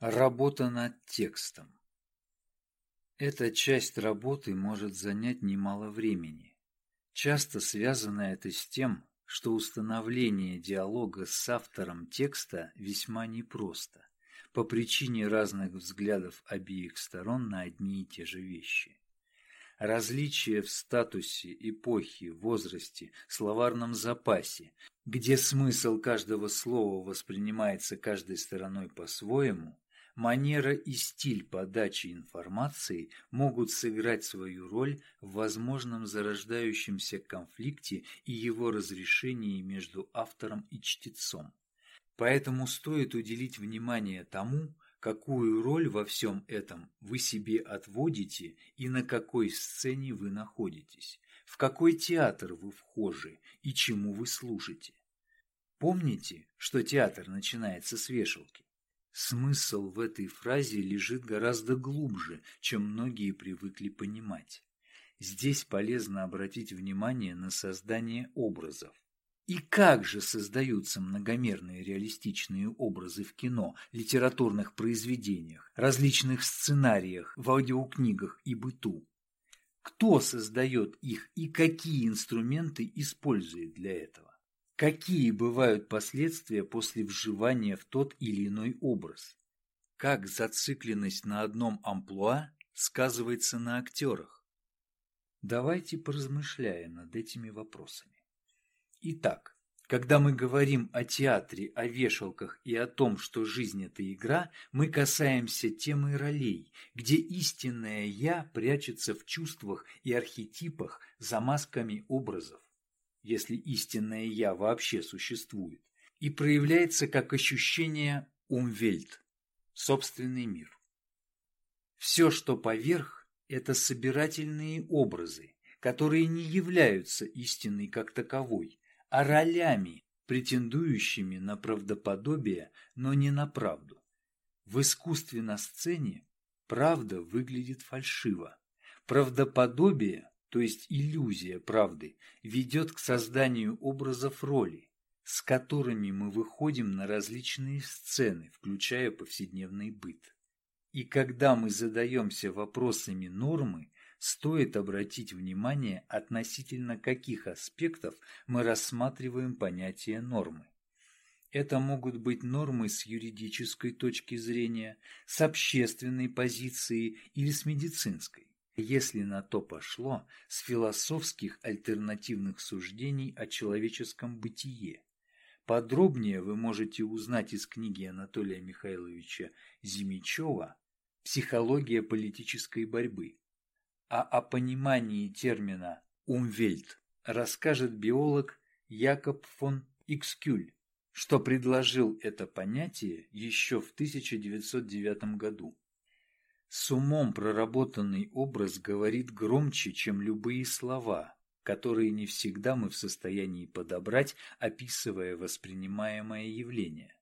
Работа над текстом. Эта часть работы может занять немало времени. Часто связано это с тем, что установление диалога с автором текста весьма непросто, по причине разных взглядов обеих сторон на одни и те же вещи. Различия в статусе, эпохе, возрасте, словарном запасе, где смысл каждого слова воспринимается каждой стороной по-своему, манера и стиль подачи информации могут сыграть свою роль в возможном зарождающемся конфликте и его разрешении между автором и чтецом. Поэтому стоит уделить внимание тому, какую роль во всем этом вы себе отводите и на какой сцене вы находитесь, в какой театр вы вхожи и чему вы служите. Помните, что театр начинается с вешалки? Смысл в этой фразе лежит гораздо глубже, чем многие привыкли понимать. Здесь полезно обратить внимание на создание образов. И как же создаются многомерные реалистичные образы в кино, литературных произведениях, различных сценариях, в аудиокнигах и быту? Кто создает их и какие инструменты использует для этого? Какие бывают последствия после вживания в тот или иной образ? Как зацикленность на одном амплуа сказывается на актерах? Давайте поразмышляем над этими вопросами. Итак, когда мы говорим о театре, о вешалках и о том, что жизнь – это игра, мы касаемся темы ролей, где истинное «я» прячется в чувствах и архетипах за масками образов если истинное «я» вообще существует, и проявляется как ощущение «умвельт» – собственный мир. Все, что поверх – это собирательные образы, которые не являются истиной как таковой, а ролями, претендующими на правдоподобие, но не на правду. В искусстве на сцене правда выглядит фальшиво. Правдоподобие то есть иллюзия правды, ведет к созданию образов роли, с которыми мы выходим на различные сцены, включая повседневный быт. И когда мы задаемся вопросами нормы, стоит обратить внимание относительно каких аспектов мы рассматриваем понятие нормы. Это могут быть нормы с юридической точки зрения, с общественной позиции или с медицинской если на то пошло, с философских альтернативных суждений о человеческом бытие. Подробнее вы можете узнать из книги Анатолия Михайловича Зимичева «Психология политической борьбы». А о понимании термина «умвельт» расскажет биолог Якоб фон Икскюль, что предложил это понятие еще в 1909 году. С умом проработанный образ говорит громче, чем любые слова, которые не всегда мы в состоянии подобрать, описывая воспринимаемое явление.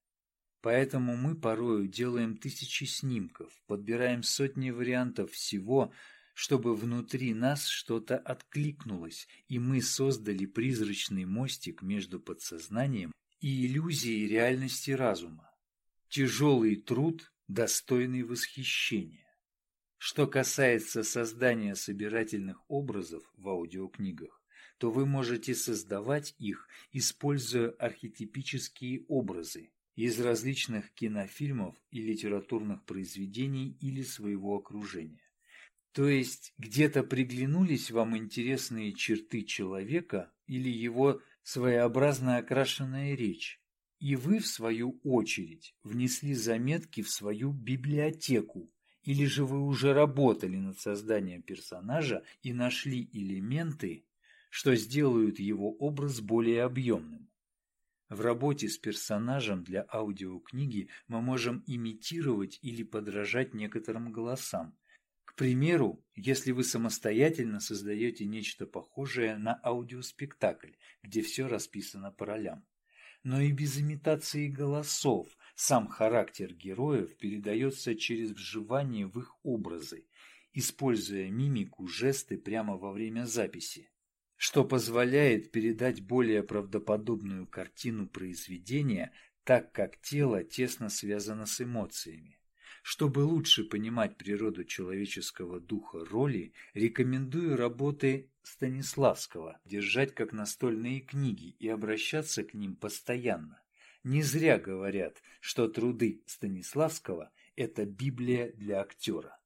Поэтому мы порою делаем тысячи снимков, подбираем сотни вариантов всего, чтобы внутри нас что-то откликнулось, и мы создали призрачный мостик между подсознанием и иллюзией реальности разума. Тяжелый труд, достойный восхищения. Что касается создания собирательных образов в аудиокнигах, то вы можете создавать их, используя архетипические образы из различных кинофильмов и литературных произведений или своего окружения. То есть где-то приглянулись вам интересные черты человека или его своеобразно окрашенная речь, и вы, в свою очередь, внесли заметки в свою библиотеку, или же вы уже работали над созданием персонажа и нашли элементы, что сделают его образ более объемным. В работе с персонажем для аудиокниги мы можем имитировать или подражать некоторым голосам. К примеру, если вы самостоятельно создаете нечто похожее на аудиоспектакль, где все расписано по ролям. Но и без имитации голосов сам характер героев передается через вживание в их образы, используя мимику, жесты прямо во время записи, что позволяет передать более правдоподобную картину произведения, так как тело тесно связано с эмоциями. Чтобы лучше понимать природу человеческого духа роли, рекомендую работы Станиславского держать как настольные книги и обращаться к ним постоянно. Не зря говорят, что труды Станиславского – это Библия для актера.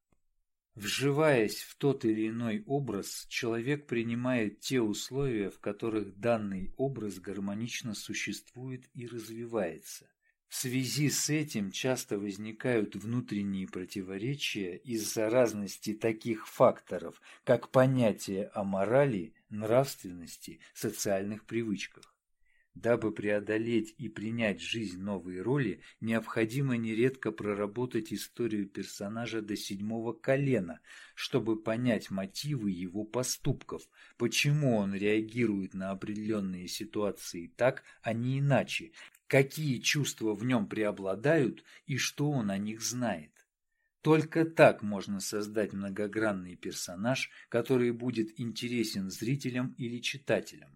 Вживаясь в тот или иной образ, человек принимает те условия, в которых данный образ гармонично существует и развивается. В связи с этим часто возникают внутренние противоречия из-за разности таких факторов, как понятие о морали, нравственности, социальных привычках. Дабы преодолеть и принять жизнь новой роли, необходимо нередко проработать историю персонажа до седьмого колена, чтобы понять мотивы его поступков, почему он реагирует на определенные ситуации так, а не иначе, какие чувства в нем преобладают и что он о них знает. Только так можно создать многогранный персонаж, который будет интересен зрителям или читателям.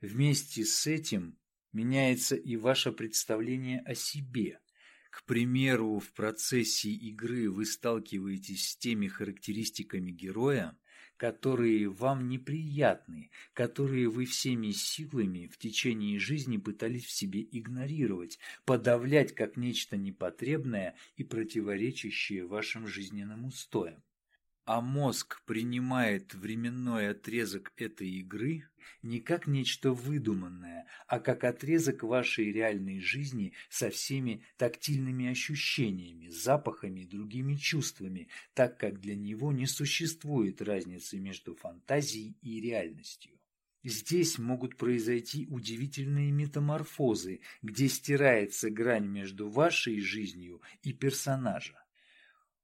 Вместе с этим меняется и ваше представление о себе. К примеру, в процессе игры вы сталкиваетесь с теми характеристиками героя, которые вам неприятны, которые вы всеми силами в течение жизни пытались в себе игнорировать, подавлять как нечто непотребное и противоречащее вашим жизненным устоям а мозг принимает временной отрезок этой игры не как нечто выдуманное, а как отрезок вашей реальной жизни со всеми тактильными ощущениями, запахами и другими чувствами, так как для него не существует разницы между фантазией и реальностью. Здесь могут произойти удивительные метаморфозы, где стирается грань между вашей жизнью и персонажа.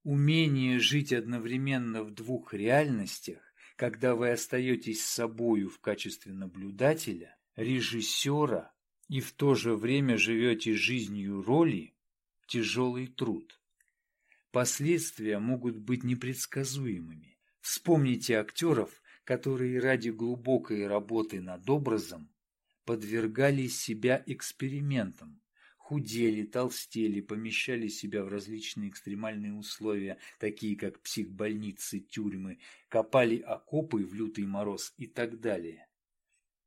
Умение жить одновременно в двух реальностях, когда вы остаетесь собою в качестве наблюдателя, режиссера и в то же время живете жизнью роли – тяжелый труд. Последствия могут быть непредсказуемыми. Вспомните актеров, которые ради глубокой работы над образом подвергали себя экспериментам, худели, толстели, помещали себя в различные экстремальные условия, такие как психбольницы, тюрьмы, копали окопы в лютый мороз и так далее.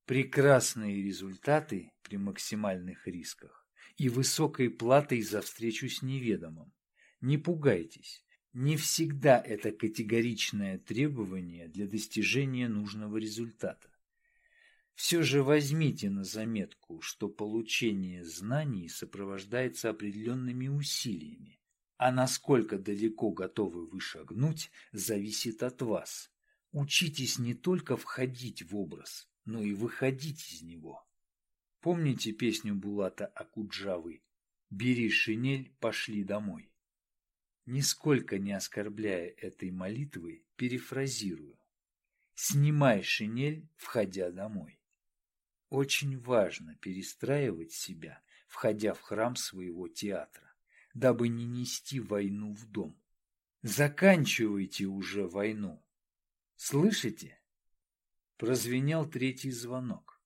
Прекрасные результаты при максимальных рисках и высокой платой за встречу с неведомым. Не пугайтесь, не всегда это категоричное требование для достижения нужного результата. Все же возьмите на заметку, что получение знаний сопровождается определенными усилиями, а насколько далеко готовы вы шагнуть, зависит от вас. Учитесь не только входить в образ, но и выходить из него. Помните песню Булата Акуджавы «Бери шинель, пошли домой»? Нисколько не оскорбляя этой молитвы, перефразирую. «Снимай шинель, входя домой». Очень важно перестраивать себя, входя в храм своего театра, дабы не нести войну в дом. Заканчивайте уже войну. Слышите? Прозвенел третий звонок.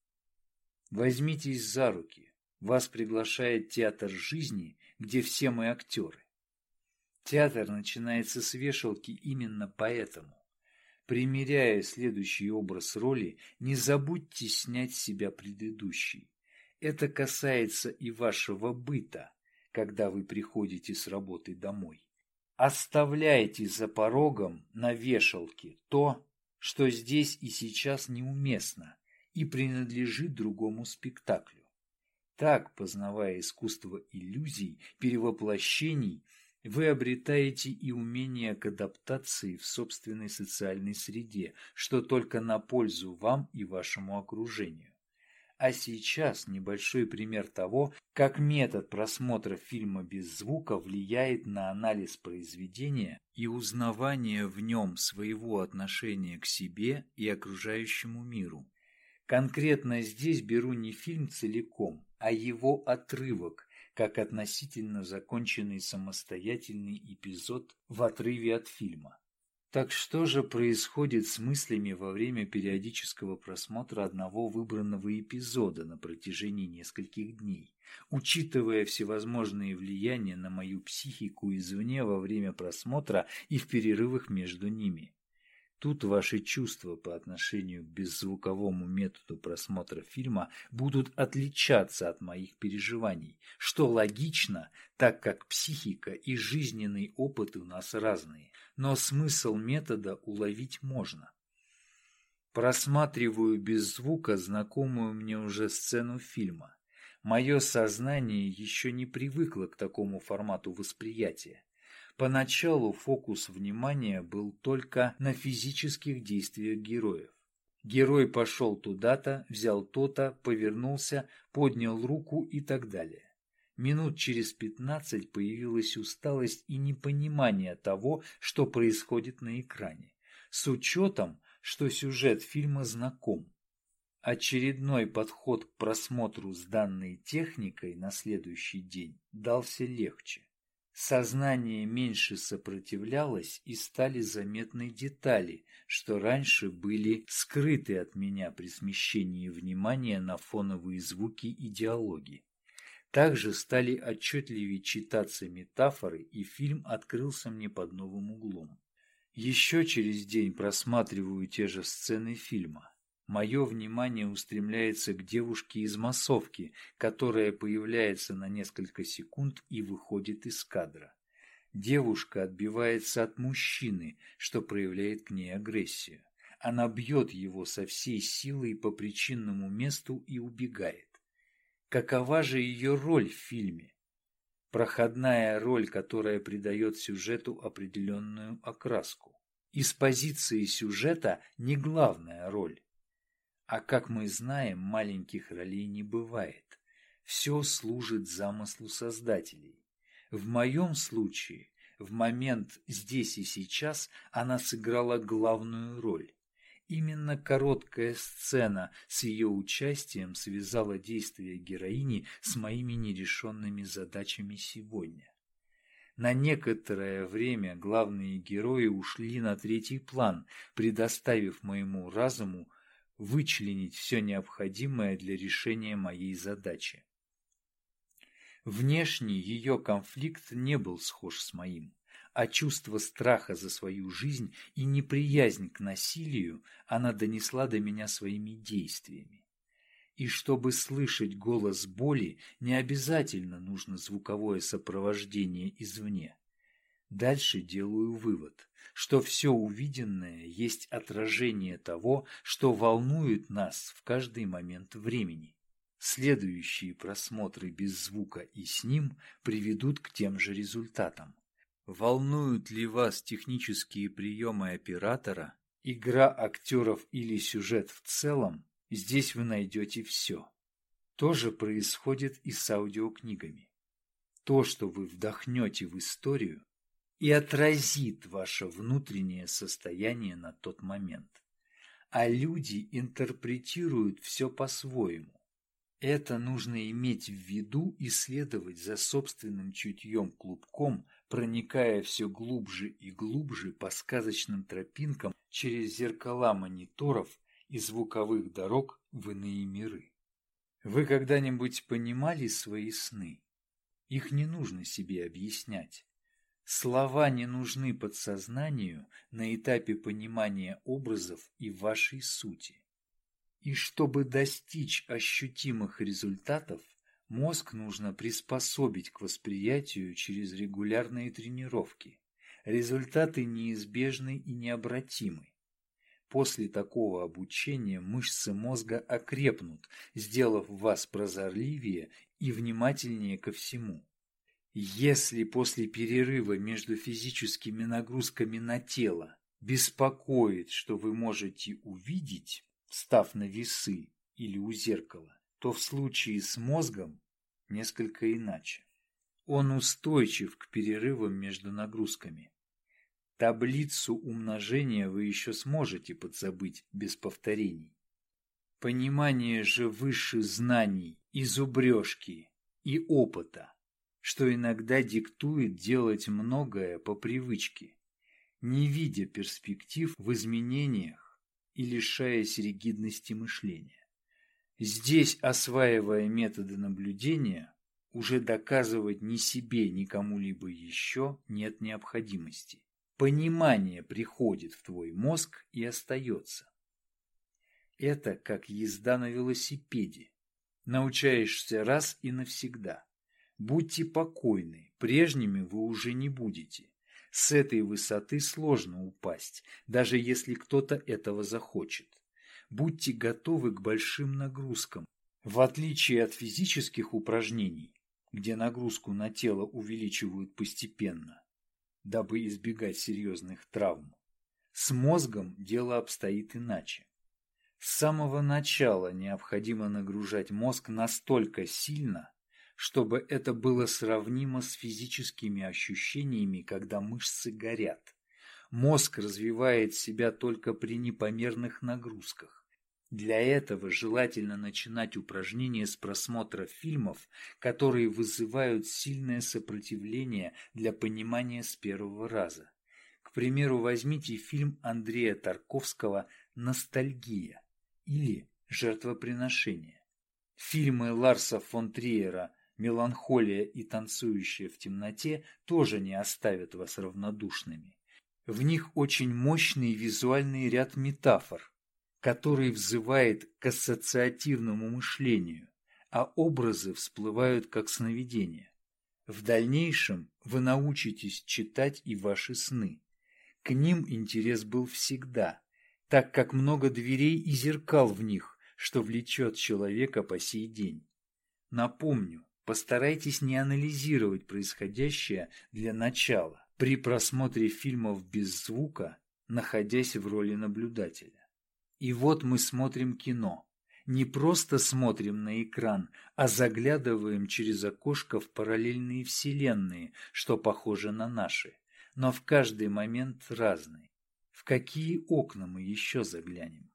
Возьмитесь за руки. Вас приглашает театр жизни, где все мы актеры. Театр начинается с вешалки именно поэтому. Примеряя следующий образ роли, не забудьте снять с себя предыдущий. Это касается и вашего быта, когда вы приходите с работы домой. Оставляйте за порогом на вешалке то, что здесь и сейчас неуместно и принадлежит другому спектаклю. Так, познавая искусство иллюзий, перевоплощений, вы обретаете и умение к адаптации в собственной социальной среде, что только на пользу вам и вашему окружению. А сейчас небольшой пример того, как метод просмотра фильма без звука влияет на анализ произведения и узнавание в нем своего отношения к себе и окружающему миру. Конкретно здесь беру не фильм целиком, а его отрывок, как относительно законченный самостоятельный эпизод в отрыве от фильма. Так что же происходит с мыслями во время периодического просмотра одного выбранного эпизода на протяжении нескольких дней, учитывая всевозможные влияния на мою психику извне во время просмотра и в перерывах между ними? Тут ваши чувства по отношению к беззвуковому методу просмотра фильма будут отличаться от моих переживаний, что логично, так как психика и жизненный опыт у нас разные, но смысл метода уловить можно. Просматриваю без звука знакомую мне уже сцену фильма. Мое сознание еще не привыкло к такому формату восприятия. Поначалу фокус внимания был только на физических действиях героев. Герой пошел туда-то, взял то-то, повернулся, поднял руку и так далее. Минут через пятнадцать появилась усталость и непонимание того, что происходит на экране, с учетом, что сюжет фильма знаком. Очередной подход к просмотру с данной техникой на следующий день дался легче. Сознание меньше сопротивлялось, и стали заметны детали, что раньше были скрыты от меня при смещении внимания на фоновые звуки и диалоги. Также стали отчетливее читаться метафоры, и фильм открылся мне под новым углом. Еще через день просматриваю те же сцены фильма. Мое внимание устремляется к девушке из массовки, которая появляется на несколько секунд и выходит из кадра. Девушка отбивается от мужчины, что проявляет к ней агрессию. Она бьет его со всей силой по причинному месту и убегает. Какова же ее роль в фильме? Проходная роль, которая придает сюжету определенную окраску. Из позиции сюжета не главная роль. А как мы знаем, маленьких ролей не бывает. Все служит замыслу создателей. В моем случае, в момент здесь и сейчас, она сыграла главную роль. Именно короткая сцена с ее участием связала действия героини с моими нерешенными задачами сегодня. На некоторое время главные герои ушли на третий план, предоставив моему разуму вычленить все необходимое для решения моей задачи. Внешний ее конфликт не был схож с моим, а чувство страха за свою жизнь и неприязнь к насилию она донесла до меня своими действиями. И чтобы слышать голос боли, не обязательно нужно звуковое сопровождение извне. Дальше делаю вывод, что все увиденное есть отражение того, что волнует нас в каждый момент времени. Следующие просмотры без звука и с ним приведут к тем же результатам. Волнуют ли вас технические приемы оператора, игра актеров или сюжет в целом, здесь вы найдете все. То же происходит и с аудиокнигами. То, что вы вдохнете в историю, и отразит ваше внутреннее состояние на тот момент. А люди интерпретируют все по-своему. Это нужно иметь в виду и следовать за собственным чутьем клубком, проникая все глубже и глубже по сказочным тропинкам через зеркала мониторов и звуковых дорог в иные миры. Вы когда-нибудь понимали свои сны? Их не нужно себе объяснять. Слова не нужны подсознанию на этапе понимания образов и вашей сути. И чтобы достичь ощутимых результатов, мозг нужно приспособить к восприятию через регулярные тренировки. Результаты неизбежны и необратимы. После такого обучения мышцы мозга окрепнут, сделав вас прозорливее и внимательнее ко всему. Если после перерыва между физическими нагрузками на тело беспокоит, что вы можете увидеть, встав на весы или у зеркала, то в случае с мозгом несколько иначе. Он устойчив к перерывам между нагрузками. Таблицу умножения вы еще сможете подзабыть без повторений. Понимание же выше знаний и зубрежки, и опыта – что иногда диктует делать многое по привычке. не видя перспектив в изменениях и лишаясь ригидности мышления. Здесь, осваивая методы наблюдения, уже доказывать ни себе, ни кому-либо еще нет необходимости. Понимание приходит в твой мозг и остается. Это как езда на велосипеде. Научаешься раз и навсегда. Будьте покойны, прежними вы уже не будете. С этой высоты сложно упасть, даже если кто-то этого захочет. Будьте готовы к большим нагрузкам. В отличие от физических упражнений, где нагрузку на тело увеличивают постепенно, дабы избегать серьезных травм, с мозгом дело обстоит иначе. С самого начала необходимо нагружать мозг настолько сильно, чтобы это было сравнимо с физическими ощущениями, когда мышцы горят. Мозг развивает себя только при непомерных нагрузках. Для этого желательно начинать упражнения с просмотра фильмов, которые вызывают сильное сопротивление для понимания с первого раза. К примеру, возьмите фильм Андрея Тарковского «Ностальгия» или «Жертвоприношение». Фильмы Ларса фон Триера «Меланхолия» и «Танцующая в темноте» тоже не оставят вас равнодушными. В них очень мощный визуальный ряд метафор, который взывает к ассоциативному мышлению, а образы всплывают как сновидения. В дальнейшем вы научитесь читать и ваши сны. К ним интерес был всегда, так как много дверей и зеркал в них, что влечет человека по сей день. Напомню, постарайтесь не анализировать происходящее для начала при просмотре фильмов без звука, находясь в роли наблюдателя. И вот мы смотрим кино. Не просто смотрим на экран, а заглядываем через окошко в параллельные вселенные, что похоже на наши, но в каждый момент разные. В какие окна мы еще заглянем?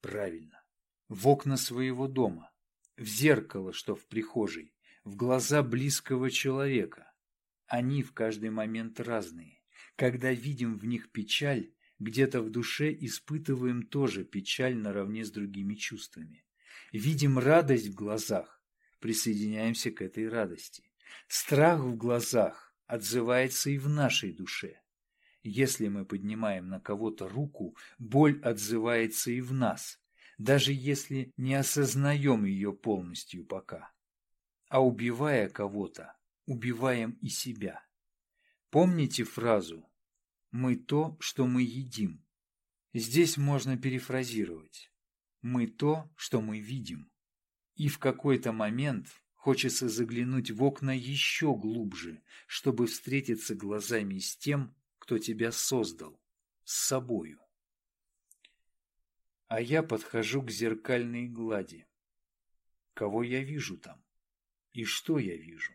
Правильно, в окна своего дома, в зеркало, что в прихожей, в глаза близкого человека. Они в каждый момент разные. Когда видим в них печаль, где-то в душе испытываем тоже печаль наравне с другими чувствами. Видим радость в глазах, присоединяемся к этой радости. Страх в глазах отзывается и в нашей душе. Если мы поднимаем на кого-то руку, боль отзывается и в нас, даже если не осознаем ее полностью пока. А убивая кого-то, убиваем и себя. Помните фразу «Мы то, что мы едим»? Здесь можно перефразировать «Мы то, что мы видим». И в какой-то момент хочется заглянуть в окна еще глубже, чтобы встретиться глазами с тем, кто тебя создал, с собою. А я подхожу к зеркальной глади. Кого я вижу там? И что я вижу?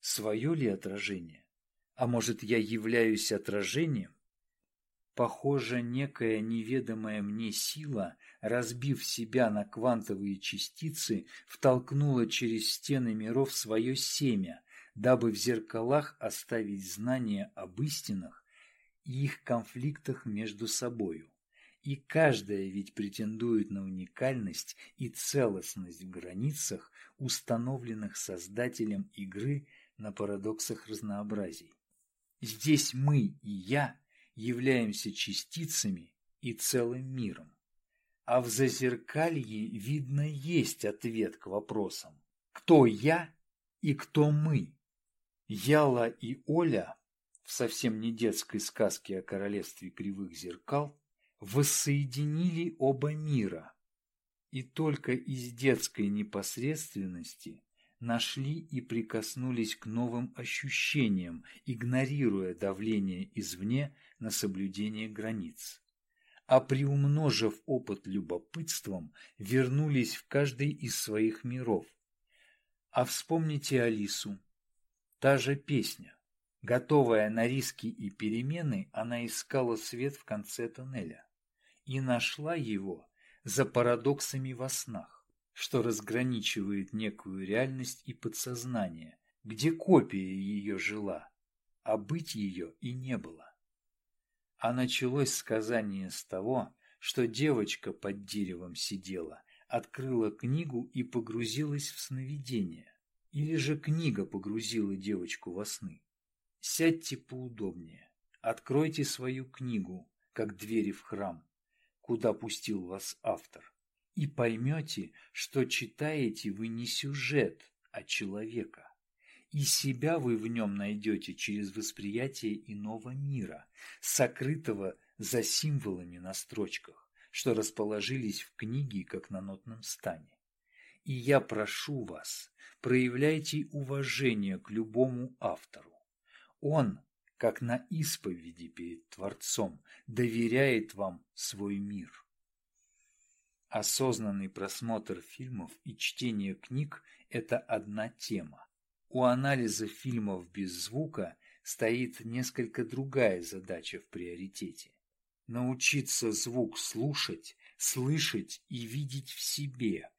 Свое ли отражение? А может, я являюсь отражением? Похоже, некая неведомая мне сила, разбив себя на квантовые частицы, втолкнула через стены миров свое семя, дабы в зеркалах оставить знания об истинах, и их конфликтах между собою. И каждая ведь претендует на уникальность и целостность в границах, установленных создателем игры на парадоксах разнообразий. Здесь мы и я являемся частицами и целым миром. А в зазеркалье, видно, есть ответ к вопросам «Кто я и кто мы?» Яла и Оля в совсем не детской сказке о королевстве кривых зеркал воссоединили оба мира и только из детской непосредственности нашли и прикоснулись к новым ощущениям, игнорируя давление извне на соблюдение границ. А приумножив опыт любопытством, вернулись в каждый из своих миров. А вспомните Алису. Та же песня. Готовая на риски и перемены, она искала свет в конце тоннеля и нашла его за парадоксами во снах, что разграничивает некую реальность и подсознание, где копия ее жила, а быть ее и не было. А началось сказание с того, что девочка под деревом сидела, открыла книгу и погрузилась в сновидение. Или же книга погрузила девочку во сны. Сядьте поудобнее, откройте свою книгу, как двери в храм, куда пустил вас автор, и поймете, что читаете вы не сюжет, а человека. И себя вы в нем найдете через восприятие иного мира, сокрытого за символами на строчках, что расположились в книге, как на нотном стане. И я прошу вас, проявляйте уважение к любому автору. Он, как на исповеди перед Творцом, доверяет вам свой мир. Осознанный просмотр фильмов и чтение книг – это одна тема. У анализа фильмов без звука стоит несколько другая задача в приоритете. Научиться звук слушать, слышать и видеть в себе,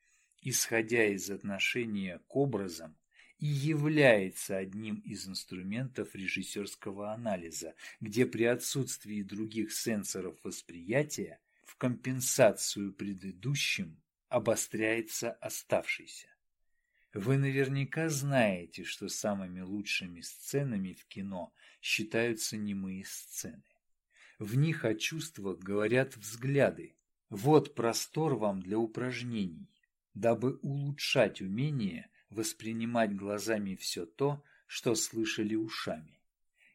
исходя из отношения к образам, и является одним из инструментов режиссерского анализа, где при отсутствии других сенсоров восприятия в компенсацию предыдущим обостряется оставшийся. Вы наверняка знаете, что самыми лучшими сценами в кино считаются немые сцены. В них о чувствах говорят взгляды. Вот простор вам для упражнений, дабы улучшать умение воспринимать глазами все то, что слышали ушами.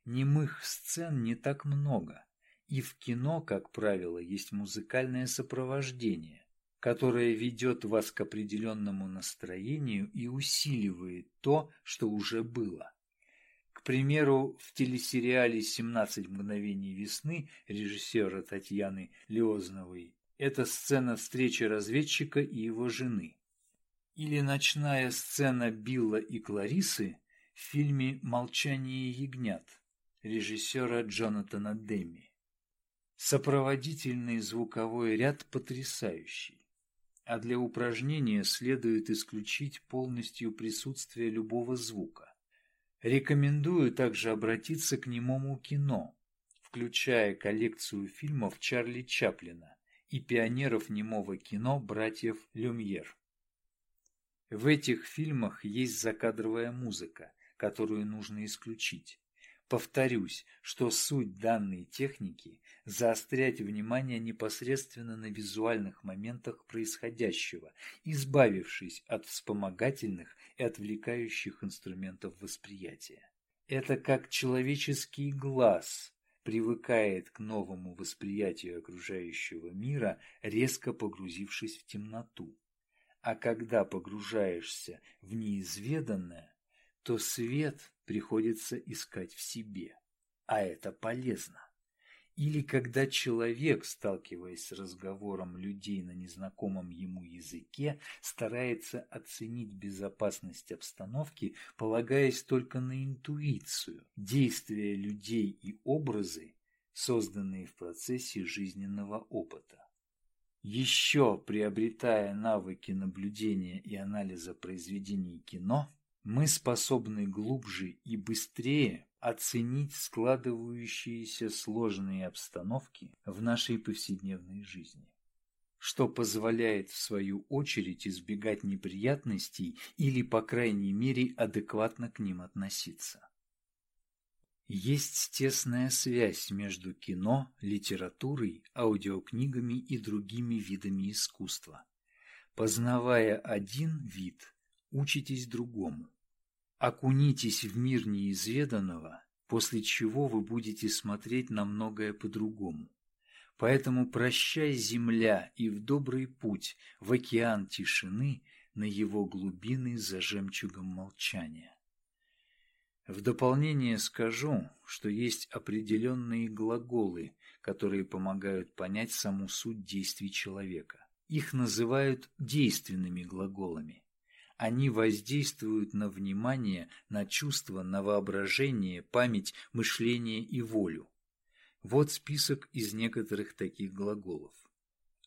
Немых сцен не так много, и в кино, как правило, есть музыкальное сопровождение, которое ведет вас к определенному настроению и усиливает то, что уже было. К примеру, в телесериале «17 мгновений весны» режиссера Татьяны Леозновой это сцена встречи разведчика и его жены. Или ночная сцена Билла и Кларисы в фильме «Молчание ягнят» режиссера Джонатана Демми. Сопроводительный звуковой ряд потрясающий а для упражнения следует исключить полностью присутствие любого звука. Рекомендую также обратиться к немому кино, включая коллекцию фильмов Чарли Чаплина и пионеров немого кино братьев Люмьер. В этих фильмах есть закадровая музыка, которую нужно исключить. Повторюсь, что суть данной техники – заострять внимание непосредственно на визуальных моментах происходящего, избавившись от вспомогательных и отвлекающих инструментов восприятия. Это как человеческий глаз привыкает к новому восприятию окружающего мира, резко погрузившись в темноту. А когда погружаешься в неизведанное, то свет приходится искать в себе, а это полезно. Или когда человек, сталкиваясь с разговором людей на незнакомом ему языке, старается оценить безопасность обстановки, полагаясь только на интуицию, действия людей и образы, созданные в процессе жизненного опыта. Еще приобретая навыки наблюдения и анализа произведений кино, мы способны глубже и быстрее оценить складывающиеся сложные обстановки в нашей повседневной жизни, что позволяет в свою очередь избегать неприятностей или, по крайней мере, адекватно к ним относиться. Есть тесная связь между кино, литературой, аудиокнигами и другими видами искусства. Познавая один вид, учитесь другому. Окунитесь в мир неизведанного, после чего вы будете смотреть на многое по-другому. Поэтому прощай, земля, и в добрый путь, в океан тишины, на его глубины за жемчугом молчания. В дополнение скажу, что есть определенные глаголы, которые помогают понять саму суть действий человека. Их называют действенными глаголами. Они воздействуют на внимание, на чувство, на воображение, память, мышление и волю. Вот список из некоторых таких глаголов.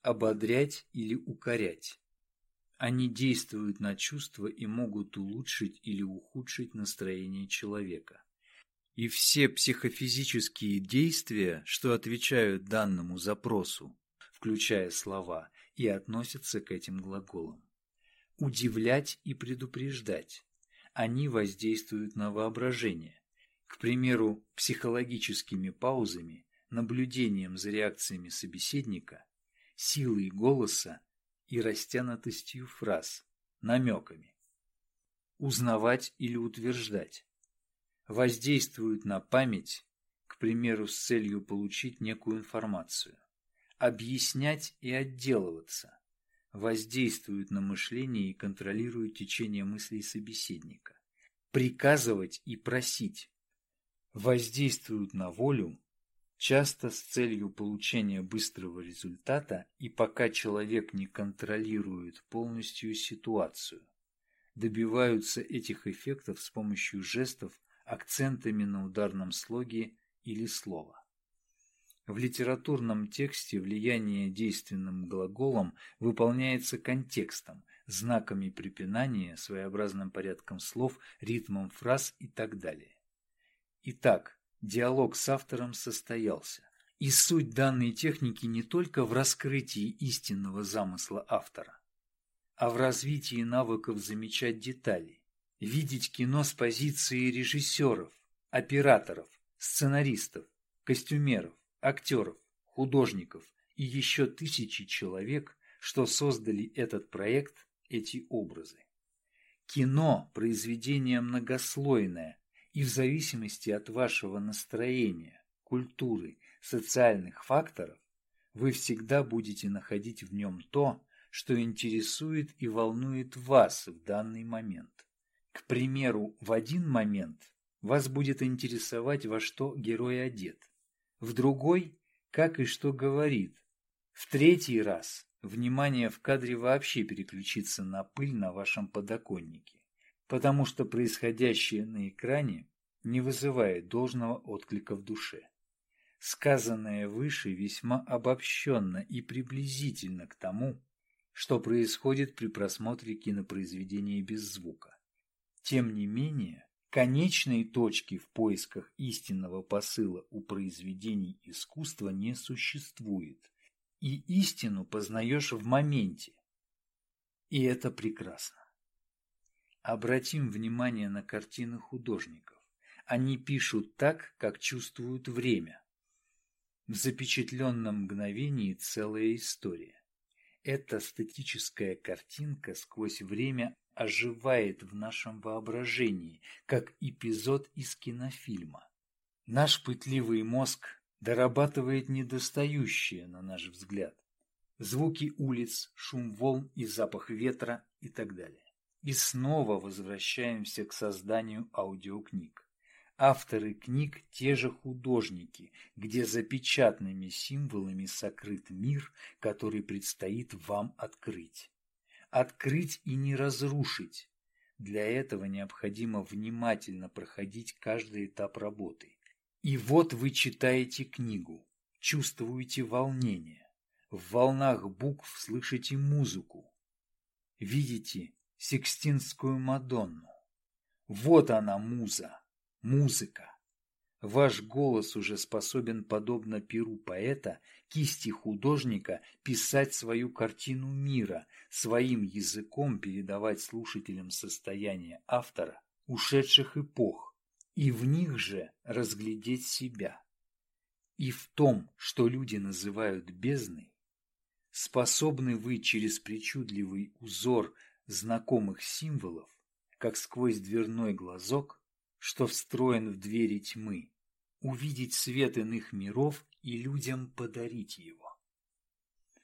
Ободрять или укорять. Они действуют на чувства и могут улучшить или ухудшить настроение человека. и все психофизические действия, что отвечают данному запросу, включая слова, и относятся к этим глаголам. Удивлять и предупреждать. Они воздействуют на воображение. К примеру, психологическими паузами, наблюдением за реакциями собеседника, силой голоса и растянутостью фраз, намеками. Узнавать или утверждать. Воздействуют на память, к примеру, с целью получить некую информацию, объяснять и отделываться, воздействуют на мышление и контролируют течение мыслей собеседника, приказывать и просить, воздействуют на волю, часто с целью получения быстрого результата и пока человек не контролирует полностью ситуацию. Добиваются этих эффектов с помощью жестов акцентами на ударном слоге или слова. В литературном тексте влияние действенным глаголом выполняется контекстом, знаками препинания, своеобразным порядком слов, ритмом фраз и так далее. Итак, диалог с автором состоялся. И суть данной техники не только в раскрытии истинного замысла автора, а в развитии навыков замечать детали, видеть кино с позиции режиссеров, операторов, сценаристов, костюмеров, актеров, художников и еще тысячи человек, что создали этот проект, эти образы. Кино – произведение многослойное, и в зависимости от вашего настроения, культуры, социальных факторов, вы всегда будете находить в нем то, что интересует и волнует вас в данный момент. К примеру, в один момент вас будет интересовать, во что герой одет, в другой – как и что говорит, в третий раз внимание в кадре вообще переключится на пыль на вашем подоконнике, потому что происходящее на экране не вызывает должного отклика в душе. Сказанное выше весьма обобщенно и приблизительно к тому, что происходит при просмотре кинопроизведения без звука. Тем не менее, конечной точки в поисках истинного посыла у произведений искусства не существует, и истину познаешь в моменте. И это прекрасно. Обратим внимание на картины художников. Они пишут так, как чувствуют время. В запечатленном мгновении целая история. Эта статическая картинка сквозь время оживает в нашем воображении, как эпизод из кинофильма. Наш пытливый мозг дорабатывает недостающее, на наш взгляд. Звуки улиц, шум волн и запах ветра и так далее. И снова возвращаемся к созданию аудиокниг. Авторы книг – те же художники, где за печатными символами сокрыт мир, который предстоит вам открыть открыть и не разрушить. Для этого необходимо внимательно проходить каждый этап работы. И вот вы читаете книгу, чувствуете волнение, в волнах букв слышите музыку, видите Сикстинскую Мадонну. Вот она, муза, музыка. Ваш голос уже способен, подобно перу поэта, кисти художника, писать свою картину мира, своим языком передавать слушателям состояние автора ушедших эпох, и в них же разглядеть себя. И в том, что люди называют бездной, способны вы через причудливый узор знакомых символов, как сквозь дверной глазок, что встроен в двери тьмы, увидеть свет иных миров и людям подарить его.